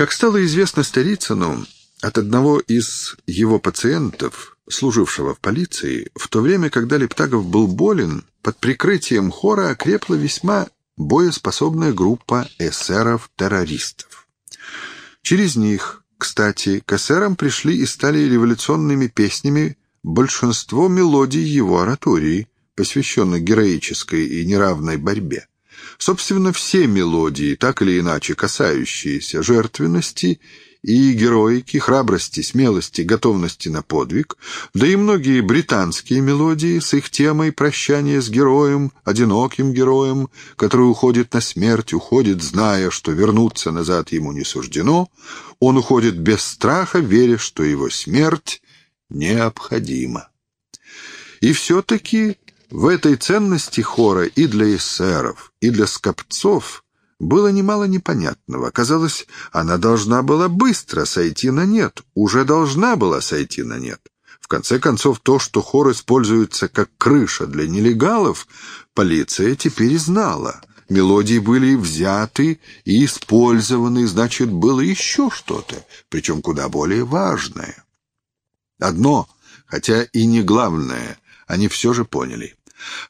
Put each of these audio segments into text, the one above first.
Как стало известно Старицыну, от одного из его пациентов, служившего в полиции, в то время, когда Лептагов был болен, под прикрытием хора окрепла весьма боеспособная группа эсеров-террористов. Через них, кстати, к эсерам пришли и стали революционными песнями большинство мелодий его оратории, посвященных героической и неравной борьбе. Собственно, все мелодии, так или иначе касающиеся жертвенности и героики, храбрости, смелости, готовности на подвиг, да и многие британские мелодии с их темой прощания с героем, одиноким героем, который уходит на смерть, уходит, зная, что вернуться назад ему не суждено, он уходит без страха, веря, что его смерть необходима. И все-таки в этой ценности хора и для эсеров, и для скопцов было немало непонятного. Казалось, она должна была быстро сойти на нет, уже должна была сойти на нет. В конце концов, то, что хор используется как крыша для нелегалов, полиция теперь знала. Мелодии были взяты и использованы, значит, было еще что-то, причем куда более важное. Одно, хотя и не главное, они все же поняли.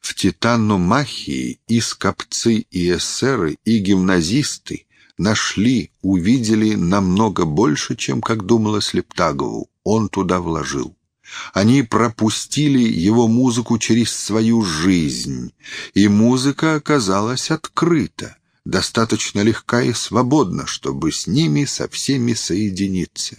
В Титаномахии и скопцы, и эсеры, и гимназисты нашли, увидели намного больше, чем, как думала Слептагову, он туда вложил. Они пропустили его музыку через свою жизнь, и музыка оказалась открыта, достаточно легка и свободна, чтобы с ними со всеми соединиться.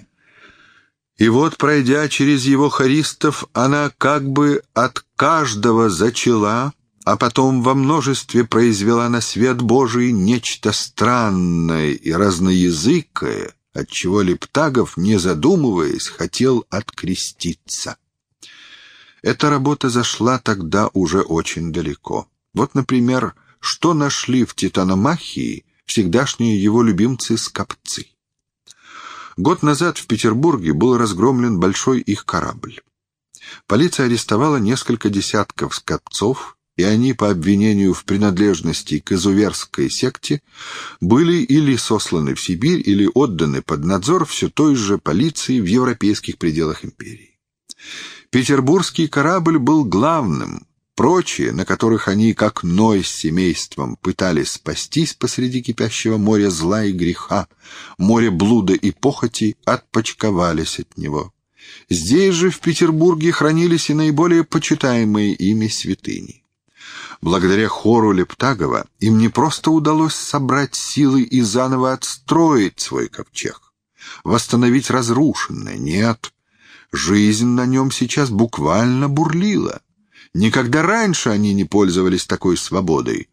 И вот, пройдя через его хористов, она как бы от каждого зачала, а потом во множестве произвела на свет Божий нечто странное и разноязыкое, отчего Лептагов, не задумываясь, хотел откреститься. Эта работа зашла тогда уже очень далеко. Вот, например, что нашли в Титаномахии всегдашние его любимцы-скопцы. Год назад в Петербурге был разгромлен большой их корабль. Полиция арестовала несколько десятков скопцов, и они, по обвинению в принадлежности к изуверской секте, были или сосланы в Сибирь, или отданы под надзор все той же полиции в европейских пределах империи. Петербургский корабль был главным, Прочие, на которых они, как Ной с семейством, пытались спастись посреди кипящего моря зла и греха, моря блуда и похоти, отпочковались от него. Здесь же, в Петербурге, хранились и наиболее почитаемые ими святыни. Благодаря хору Лептагова им не просто удалось собрать силы и заново отстроить свой ковчег, восстановить разрушенное, нет, жизнь на нем сейчас буквально бурлила. Никогда раньше они не пользовались такой свободой.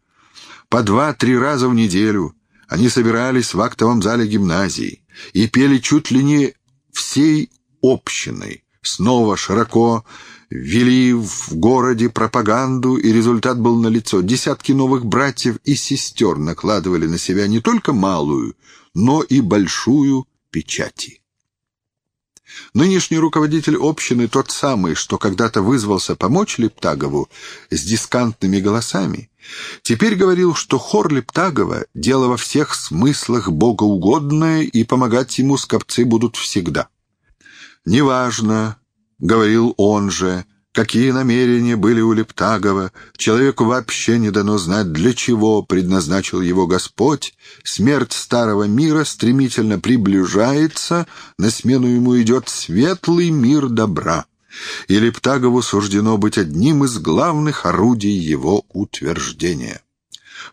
По два-три раза в неделю они собирались в актовом зале гимназии и пели чуть ли не всей общиной. Снова широко вели в городе пропаганду, и результат был налицо. Десятки новых братьев и сестер накладывали на себя не только малую, но и большую печати. Нынешний руководитель общины, тот самый, что когда-то вызвался помочь Лептагову с дискантными голосами, теперь говорил, что хор Лептагова — дело во всех смыслах богоугодное, и помогать ему скопцы будут всегда. «Неважно», — говорил он же, — Какие намерения были у Лептагова, человеку вообще не дано знать, для чего предназначил его Господь. Смерть старого мира стремительно приближается, на смену ему идет светлый мир добра. И Лептагову суждено быть одним из главных орудий его утверждения.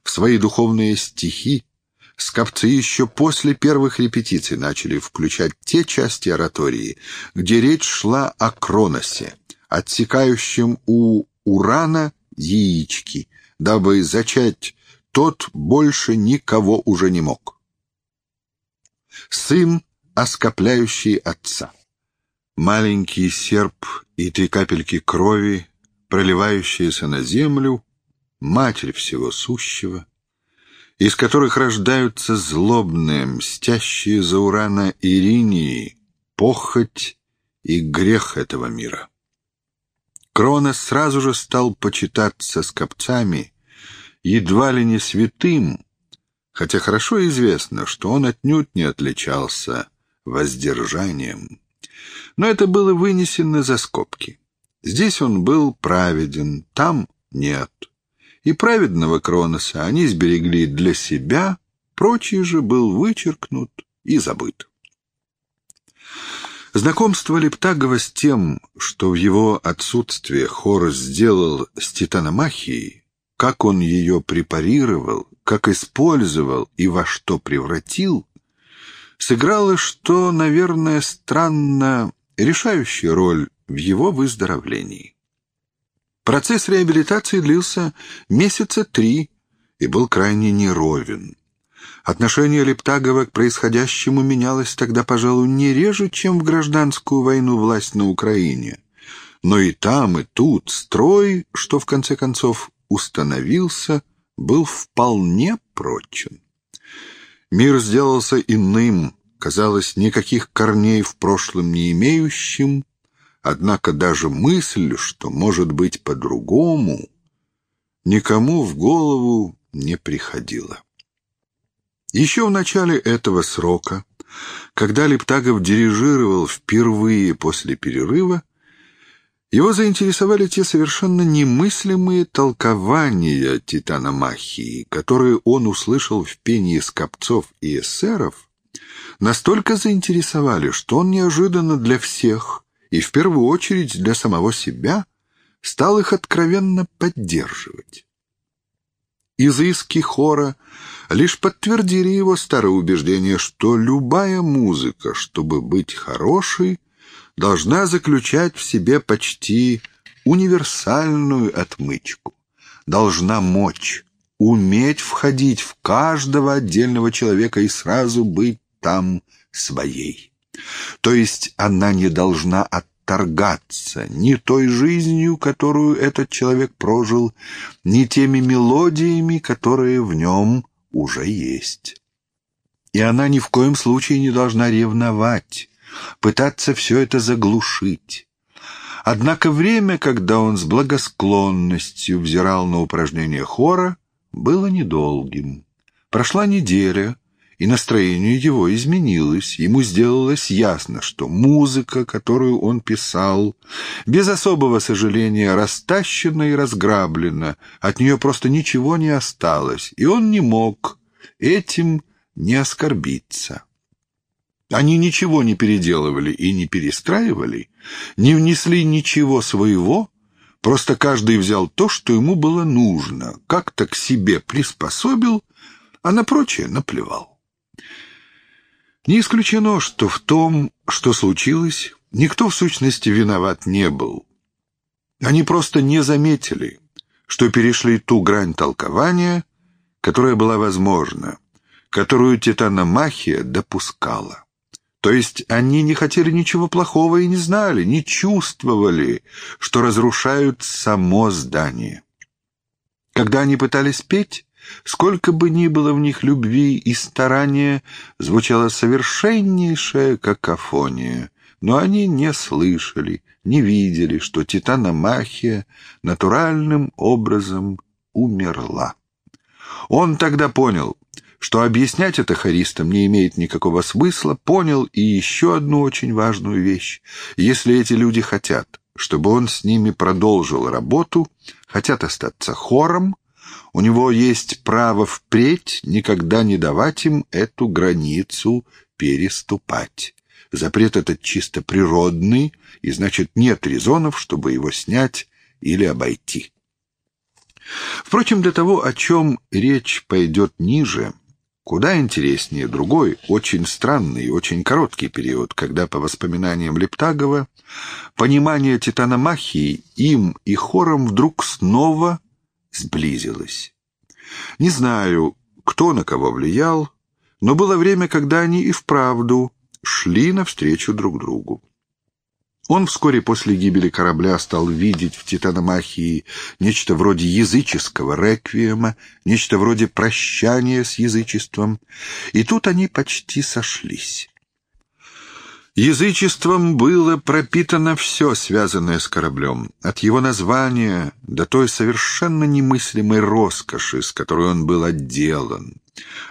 В свои духовные стихи Скопцы еще после первых репетиций начали включать те части оратории, где речь шла о Кроносе, отсекающим у урана яички, дабы зачать тот больше никого уже не мог. Сын, оскопляющий отца. Маленький серп и три капельки крови, проливающиеся на землю, матерь всего сущего, из которых рождаются злобные, мстящие за урана Иринии, похоть и грех этого мира. Кронос сразу же стал почитаться скопцами едва ли не святым, хотя хорошо известно, что он отнюдь не отличался воздержанием. Но это было вынесено за скобки. Здесь он был праведен, там нет. И праведного Кроноса они сберегли для себя, прочий же был вычеркнут и забыт. Знакомство Лептагова с тем, что в его отсутствие Хорос сделал с титаномахией, как он ее препарировал, как использовал и во что превратил, сыграло, что, наверное, странно решающую роль в его выздоровлении. Процесс реабилитации длился месяца три и был крайне неровен. Отношение Лептагова к происходящему менялось тогда, пожалуй, не реже, чем в гражданскую войну власть на Украине. Но и там, и тут строй, что в конце концов установился, был вполне прочен. Мир сделался иным, казалось, никаких корней в прошлом не имеющим, однако даже мысль, что может быть по-другому, никому в голову не приходила. Еще в начале этого срока, когда Лептагов дирижировал впервые после перерыва, его заинтересовали те совершенно немыслимые толкования титаномахии, которые он услышал в пении скопцов и эсеров, настолько заинтересовали, что он неожиданно для всех, и в первую очередь для самого себя, стал их откровенно поддерживать. Изыски хора лишь подтвердили его старое убеждение, что любая музыка, чтобы быть хорошей, должна заключать в себе почти универсальную отмычку, должна мочь, уметь входить в каждого отдельного человека и сразу быть там своей. То есть она не должна от торгаться ни той жизнью, которую этот человек прожил, ни теми мелодиями, которые в нем уже есть. И она ни в коем случае не должна ревновать, пытаться все это заглушить. Однако время, когда он с благосклонностью взирал на упражнения хора, было недолгим. Прошла неделя, и настроение его изменилось. Ему сделалось ясно, что музыка, которую он писал, без особого сожаления растащена и разграблена, от нее просто ничего не осталось, и он не мог этим не оскорбиться. Они ничего не переделывали и не перестраивали, не внесли ничего своего, просто каждый взял то, что ему было нужно, как-то к себе приспособил, а на прочее наплевал. Не исключено, что в том, что случилось, никто в сущности виноват не был. Они просто не заметили, что перешли ту грань толкования, которая была возможна, которую титаномахия допускала. То есть они не хотели ничего плохого и не знали, не чувствовали, что разрушают само здание. Когда они пытались петь, Сколько бы ни было в них любви и старания, звучала совершеннейшая какофония, но они не слышали, не видели, что титаномахия натуральным образом умерла. Он тогда понял, что объяснять это хористам не имеет никакого смысла, понял и еще одну очень важную вещь. Если эти люди хотят, чтобы он с ними продолжил работу, хотят остаться хором, у него есть право впредь никогда не давать им эту границу переступать. Запрет этот чисто природный, и значит нет резонов, чтобы его снять или обойти. Впрочем, для того, о чем речь пойдет ниже, куда интереснее другой, очень странный и очень короткий период, когда, по воспоминаниям Лептагова, понимание титаномахии им и хором вдруг снова сблизилась. Не знаю, кто на кого влиял, но было время, когда они и вправду шли навстречу друг другу. Он вскоре после гибели корабля стал видеть в Титаномахии нечто вроде языческого реквиема, нечто вроде прощания с язычеством, и тут они почти сошлись. Язычеством было пропитано все, связанное с кораблем, от его названия до той совершенно немыслимой роскоши, с которой он был отделан.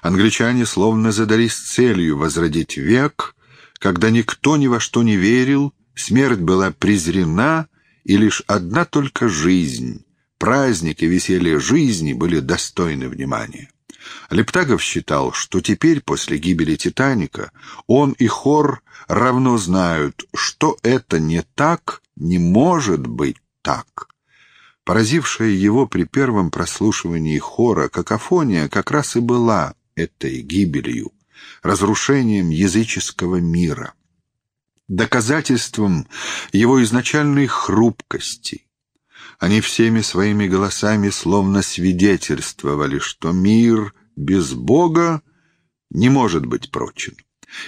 Англичане словно задались целью возродить век, когда никто ни во что не верил, смерть была презрена, и лишь одна только жизнь, праздник и веселье жизни были достойны внимания. Лептагов считал, что теперь, после гибели «Титаника», он и хор равно знают, что это не так, не может быть так. Поразившая его при первом прослушивании хора какофония как раз и была этой гибелью, разрушением языческого мира, доказательством его изначальной хрупкости. Они всеми своими голосами словно свидетельствовали, что мир без Бога не может быть прочен.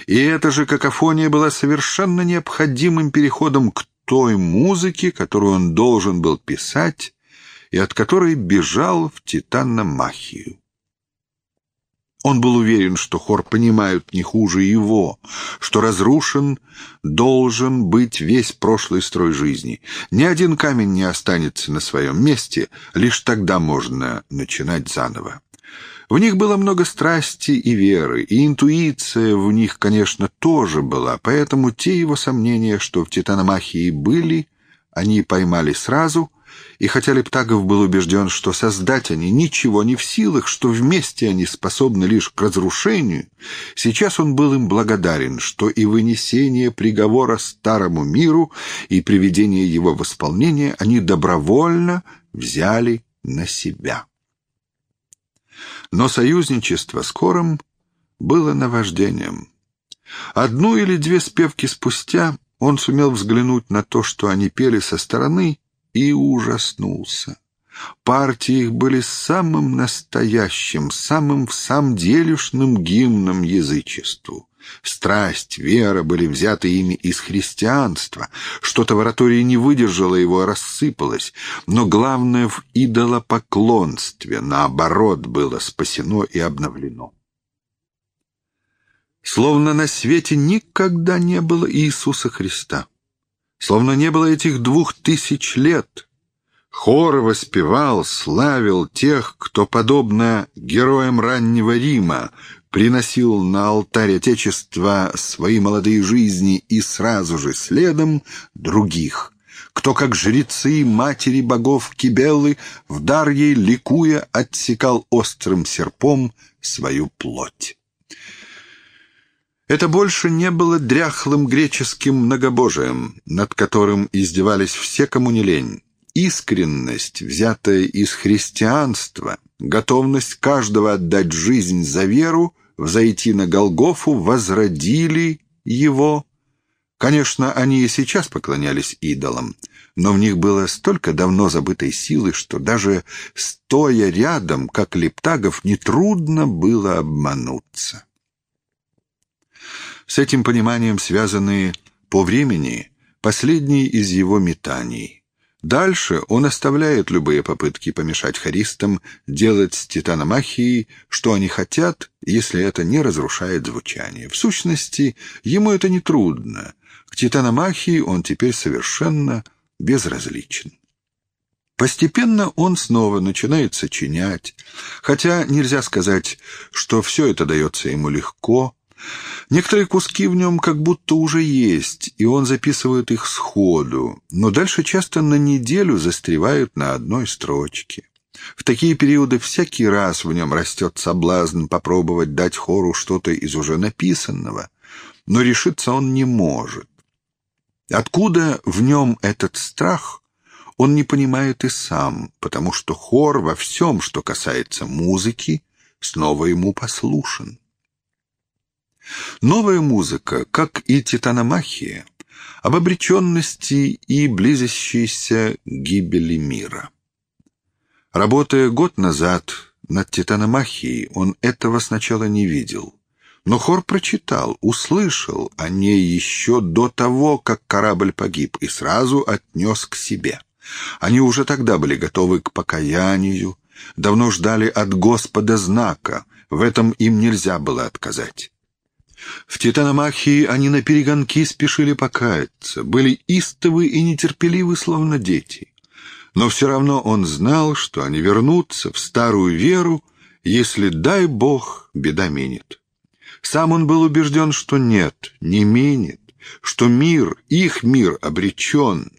И эта же какофония была совершенно необходимым переходом к той музыке, которую он должен был писать и от которой бежал в Титаномахию. Он был уверен, что хор понимают не хуже его, что разрушен должен быть весь прошлый строй жизни. Ни один камень не останется на своем месте, лишь тогда можно начинать заново. В них было много страсти и веры, и интуиция в них, конечно, тоже была, поэтому те его сомнения, что в Титаномахии были, они поймали сразу — и хотя Лептагов был убежден, что создать они ничего не в силах, что вместе они способны лишь к разрушению, сейчас он был им благодарен, что и вынесение приговора старому миру, и приведение его в исполнение они добровольно взяли на себя. Но союзничество с Кором было наваждением. Одну или две спевки спустя он сумел взглянуть на то, что они пели со стороны, и ужаснулся. Партии их были самым настоящим, самым в самом делешным гимном язычеству. Страсть, вера были взяты ими из христианства. Что-то в оратории не выдержало его, а рассыпалось. Но главное в идолопоклонстве, наоборот, было спасено и обновлено. Словно на свете никогда не было Иисуса Христа. Словно не было этих двух тысяч лет. Хор воспевал, славил тех, кто, подобно героям раннего Рима, приносил на алтарь Отечества свои молодые жизни и сразу же следом других, кто, как жрецы матери богов Кибелы, в дар ей ликуя отсекал острым серпом свою плоть. Это больше не было дряхлым греческим многобожием, над которым издевались все, кому не лень. Искренность, взятая из христианства, готовность каждого отдать жизнь за веру, взойти на Голгофу, возродили его. Конечно, они и сейчас поклонялись идолам, но в них было столько давно забытой силы, что даже стоя рядом, как Лептагов, нетрудно было обмануться. С этим пониманием связаны по времени последние из его метаний. Дальше он оставляет любые попытки помешать харистам делать с титаномахией, что они хотят, если это не разрушает звучание. В сущности, ему это не трудно. К титаномахии он теперь совершенно безразличен. Постепенно он снова начинает сочинять, хотя нельзя сказать, что все это дается ему легко, Некоторые куски в нем как будто уже есть, и он записывает их сходу, но дальше часто на неделю застревают на одной строчке. В такие периоды всякий раз в нем растет соблазн попробовать дать хору что-то из уже написанного, но решиться он не может. Откуда в нем этот страх, он не понимает и сам, потому что хор во всем, что касается музыки, снова ему послушен. Новая музыка, как и титаномахия, об обреченности и близящейся гибели мира. Работая год назад над титаномахией, он этого сначала не видел. Но хор прочитал, услышал о ней еще до того, как корабль погиб, и сразу отнес к себе. Они уже тогда были готовы к покаянию, давно ждали от Господа знака, в этом им нельзя было отказать. В Титаномахии они на перегонки спешили покаяться, были истовы и нетерпеливы, словно дети. Но все равно он знал, что они вернутся в старую веру, если, дай бог, беда минет. Сам он был убежден, что нет, не минет, что мир, их мир обречен,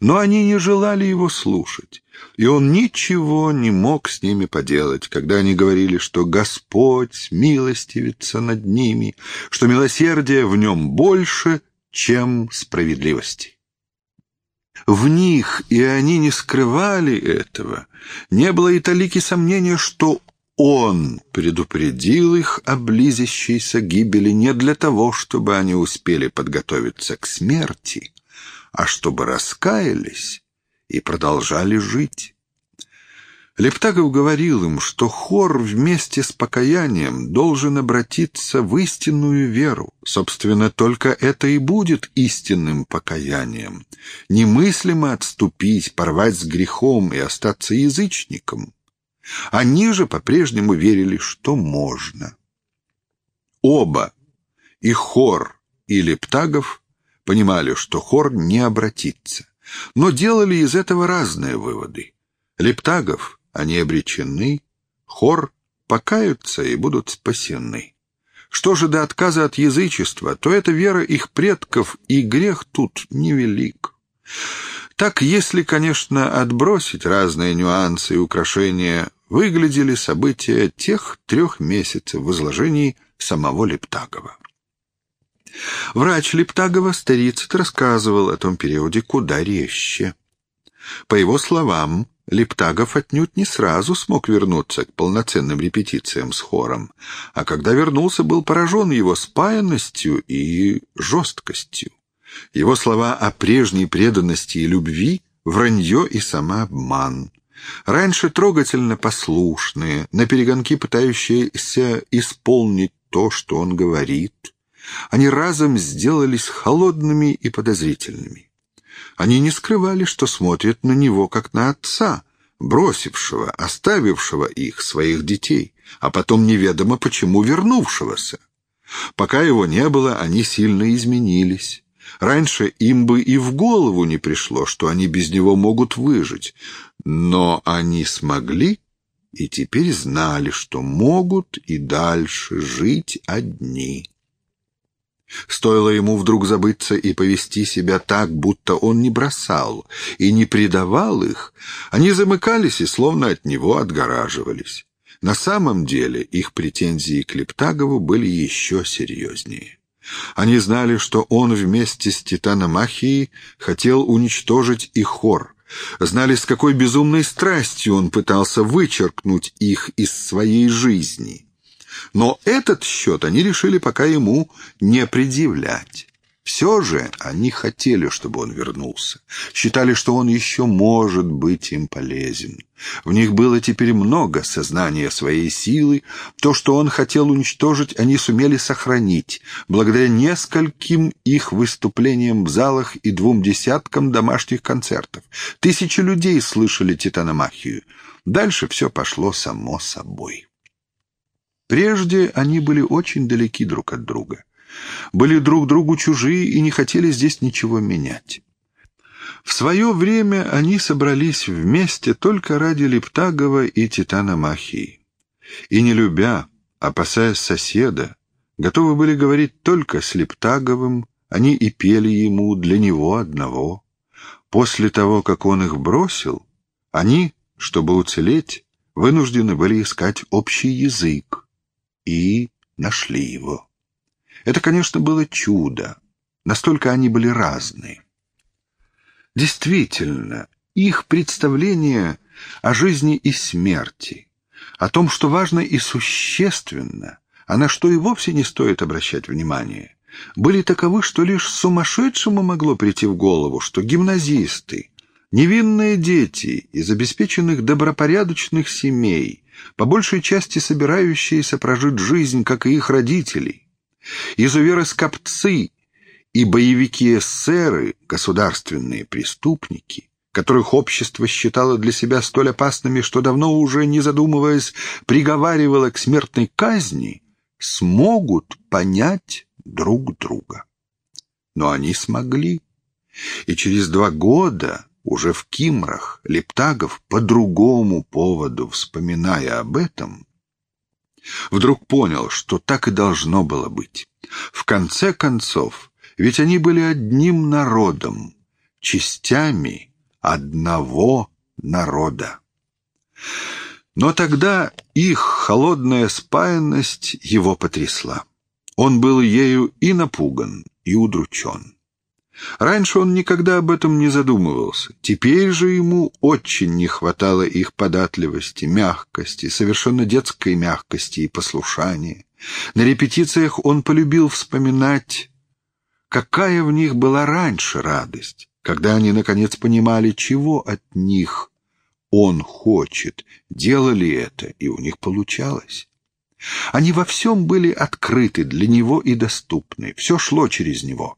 но они не желали его слушать, и он ничего не мог с ними поделать, когда они говорили, что Господь милостивится над ними, что милосердие в нем больше, чем справедливости. В них, и они не скрывали этого, не было и талики сомнения, что он предупредил их о близящейся гибели не для того, чтобы они успели подготовиться к смерти, а чтобы раскаялись и продолжали жить. Лептагов говорил им, что хор вместе с покаянием должен обратиться в истинную веру. Собственно, только это и будет истинным покаянием. Немыслимо отступить, порвать с грехом и остаться язычником. Они же по-прежнему верили, что можно. Оба, и хор, и Лептагов, понимали, что хор не обратится, но делали из этого разные выводы. Лептагов они обречены, хор покаются и будут спасены. Что же до отказа от язычества, то это вера их предков, и грех тут невелик. Так, если, конечно, отбросить разные нюансы и украшения, выглядели события тех трех месяцев в изложении самого Лептагова. Врач Лептагова, старицет, рассказывал о том периоде куда резче. По его словам, Лептагов отнюдь не сразу смог вернуться к полноценным репетициям с хором, а когда вернулся, был поражен его спаянностью и жесткостью. Его слова о прежней преданности и любви — вранье и самообман. Раньше трогательно послушные, на перегонки пытающиеся исполнить то, что он говорит, они разом сделались холодными и подозрительными. Они не скрывали, что смотрят на него, как на отца, бросившего, оставившего их, своих детей, а потом неведомо почему вернувшегося. Пока его не было, они сильно изменились. Раньше им бы и в голову не пришло, что они без него могут выжить, но они смогли и теперь знали, что могут и дальше жить одни. Стоило ему вдруг забыться и повести себя так, будто он не бросал и не предавал их, они замыкались и словно от него отгораживались. На самом деле их претензии к Лептагову были еще серьезнее. Они знали, что он вместе с Титаномахией хотел уничтожить и хор, знали, с какой безумной страстью он пытался вычеркнуть их из своей жизни. Но этот счет они решили пока ему не предъявлять. Все же они хотели, чтобы он вернулся. Считали, что он еще может быть им полезен. В них было теперь много сознания своей силы. То, что он хотел уничтожить, они сумели сохранить, благодаря нескольким их выступлениям в залах и двум десяткам домашних концертов. Тысячи людей слышали титаномахию. Дальше все пошло само собой. Прежде они были очень далеки друг от друга. Были друг другу чужие и не хотели здесь ничего менять. В свое время они собрались вместе только ради Лептагова и Титана Махии. И не любя, опасаясь соседа, готовы были говорить только с Лептаговым, они и пели ему для него одного. После того, как он их бросил, они, чтобы уцелеть, вынуждены были искать общий язык и нашли его. Это, конечно, было чудо. Настолько они были разные. Действительно, их представление о жизни и смерти, о том, что важно и существенно, а на что и вовсе не стоит обращать внимание, были таковы, что лишь сумасшедшему могло прийти в голову, что гимназисты, невинные дети из обеспеченных добропорядочных семей по большей части собирающиеся прожить жизнь, как и их родители. Изуверы-скопцы и боевики-эсеры, государственные преступники, которых общество считало для себя столь опасными, что давно уже, не задумываясь, приговаривало к смертной казни, смогут понять друг друга. Но они смогли. И через два года уже в Кимрах Лептагов по другому поводу, вспоминая об этом, Вдруг понял, что так и должно было быть. В конце концов, ведь они были одним народом, частями одного народа. Но тогда их холодная спаянность его потрясла. Он был ею и напуган, и удручен. Раньше он никогда об этом не задумывался. Теперь же ему очень не хватало их податливости, мягкости, совершенно детской мягкости и послушания. На репетициях он полюбил вспоминать, какая в них была раньше радость, когда они, наконец, понимали, чего от них он хочет, делали это, и у них получалось. Они во всем были открыты для него и доступны, все шло через него.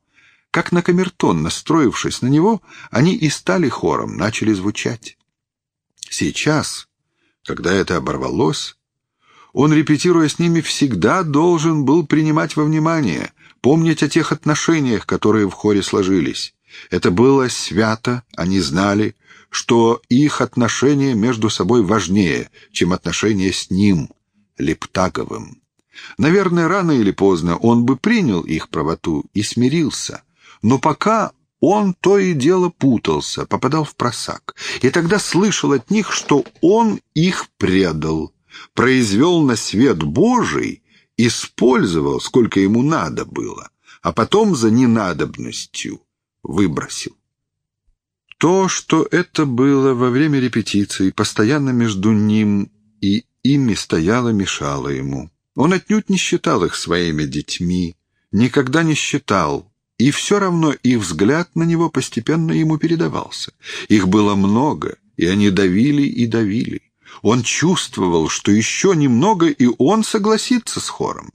Как на камертон, настроившись на него, они и стали хором, начали звучать. Сейчас, когда это оборвалось, он, репетируя с ними, всегда должен был принимать во внимание, помнить о тех отношениях, которые в хоре сложились. Это было свято, они знали, что их отношения между собой важнее, чем отношения с ним, Лептаговым. Наверное, рано или поздно он бы принял их правоту и смирился, но пока он то и дело путался, попадал в просак, и тогда слышал от них, что он их предал, произвел на свет Божий, использовал, сколько ему надо было, а потом за ненадобностью выбросил. То, что это было во время репетиции, постоянно между ним и ими стояло, мешало ему. Он отнюдь не считал их своими детьми, никогда не считал, и все равно их взгляд на него постепенно ему передавался. Их было много, и они давили и давили. Он чувствовал, что еще немного, и он согласится с хором.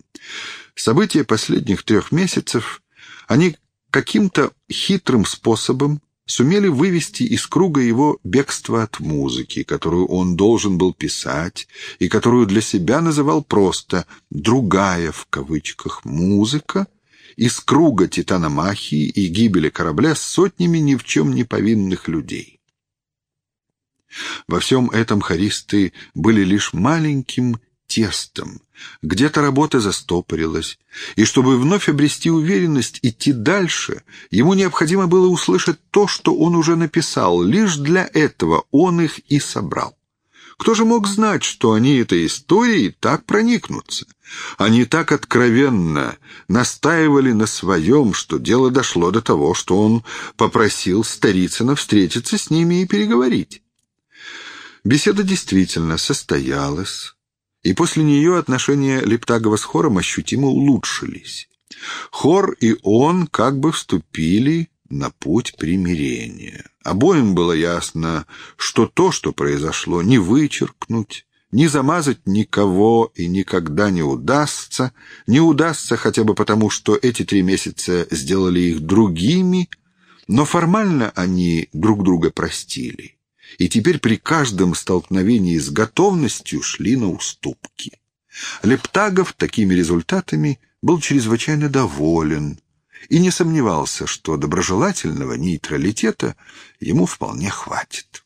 События последних трех месяцев, они каким-то хитрым способом сумели вывести из круга его бегство от музыки, которую он должен был писать и которую для себя называл просто «другая» в кавычках музыка, из круга титаномахии и гибели корабля с сотнями ни в чем не повинных людей. Во всем этом хористы были лишь маленьким тестом. Где-то работа застопорилась, и чтобы вновь обрести уверенность идти дальше, ему необходимо было услышать то, что он уже написал. Лишь для этого он их и собрал. Кто же мог знать, что они этой историей так проникнутся? Они так откровенно настаивали на своем, что дело дошло до того, что он попросил Старицына встретиться с ними и переговорить. Беседа действительно состоялась, и после нее отношения Лептагова с хором ощутимо улучшились. Хор и он как бы вступили на путь примирения. Обоим было ясно, что то, что произошло, не вычеркнуть, не замазать никого и никогда не удастся, не удастся хотя бы потому, что эти три месяца сделали их другими, но формально они друг друга простили и теперь при каждом столкновении с готовностью шли на уступки. Лептагов такими результатами был чрезвычайно доволен и не сомневался, что доброжелательного нейтралитета ему вполне хватит.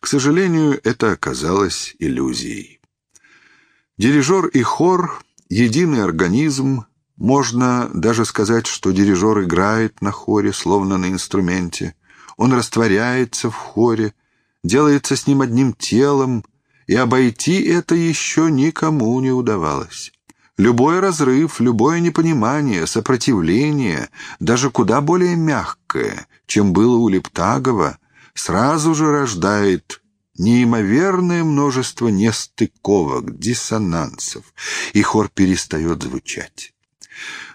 К сожалению, это оказалось иллюзией. Дирижер и хор — единый организм, можно даже сказать, что дирижер играет на хоре, словно на инструменте — он растворяется в хоре, делается с ним одним телом, и обойти это еще никому не удавалось. Любой разрыв, любое непонимание, сопротивление, даже куда более мягкое, чем было у Лептагова, сразу же рождает неимоверное множество нестыковок, диссонансов, и хор перестает звучать.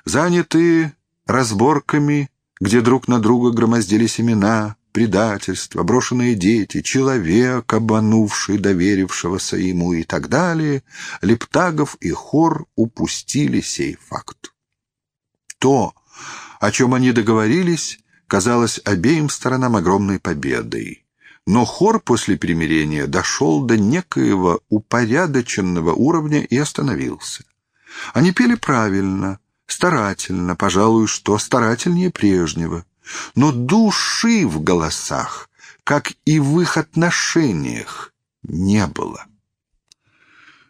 Занятые разборками где друг на друга громоздились имена, предательство, брошенные дети, человек, обманувший доверившегося ему и так далее, Лептагов и Хор упустили сей факт. То, о чем они договорились, казалось обеим сторонам огромной победой. Но хор после примирения дошел до некоего упорядоченного уровня и остановился. Они пели правильно, Старательно, пожалуй, что старательнее прежнего. Но души в голосах, как и в их отношениях, не было.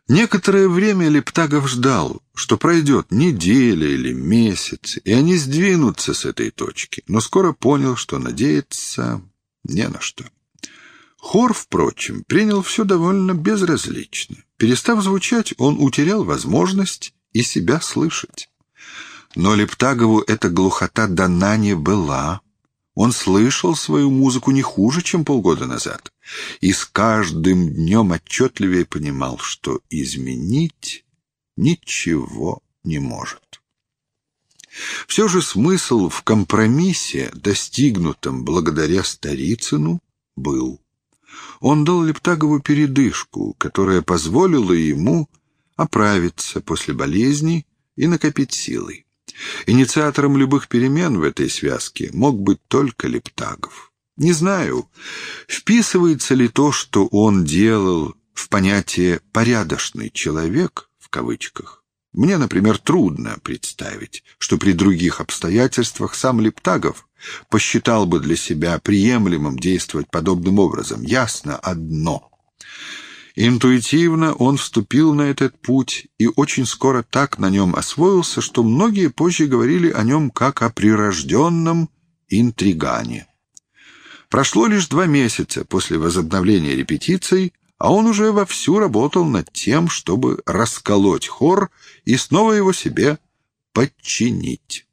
Некоторое время Лептагов ждал, что пройдет неделя или месяц, и они сдвинутся с этой точки, но скоро понял, что надеяться не на что. Хор, впрочем, принял все довольно безразлично. Перестав звучать, он утерял возможность и себя слышать. Но Лептагову эта глухота дана не была. Он слышал свою музыку не хуже, чем полгода назад, и с каждым днем отчетливее понимал, что изменить ничего не может. Все же смысл в компромиссе, достигнутом благодаря Старицыну, был. Он дал Лептагову передышку, которая позволила ему оправиться после болезни и накопить силы. Инициатором любых перемен в этой связке мог быть только Лептагов. Не знаю, вписывается ли то, что он делал в понятие «порядочный человек» в кавычках. Мне, например, трудно представить, что при других обстоятельствах сам Лептагов посчитал бы для себя приемлемым действовать подобным образом. Ясно одно. Интуитивно он вступил на этот путь и очень скоро так на нем освоился, что многие позже говорили о нем как о прирожденном интригане. Прошло лишь два месяца после возобновления репетиций, а он уже вовсю работал над тем, чтобы расколоть хор и снова его себе подчинить.